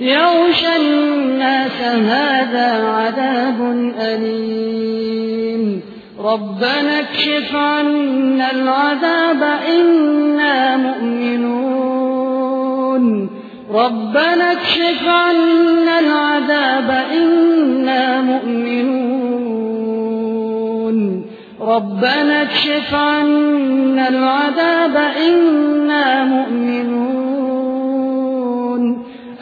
يغشى الناس هذا عذاب أليم. ربنا اكشف عنا العذاب إنا مؤمنون. ربنا اكشف عنا العذاب إنا مؤمنون. ربنا اكشف عنا العذاب إنا مؤمنون.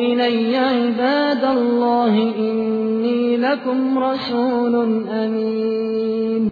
إلي عباد الله إني لكم رسول أمين.